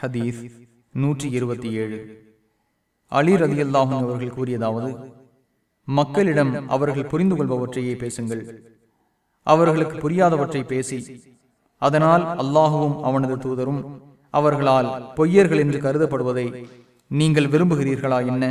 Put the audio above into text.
ஹதீஸ் நூற்றி இருபத்தி ஏழு. அலி ரதி அல்லாஹும் அவர்கள் கூறியதாவது மக்களிடம் அவர்கள் புரிந்து கொள்பவற்றையே பேசுங்கள். அவர்களுக்கு புரியாதவற்றை பேசி அதனால் அல்லாஹுவும் அவனது தூதரும் அவர்களால் பொய்யர்கள் என்று கருதப்படுவதை நீங்கள் விரும்புகிறீர்களா என்ன?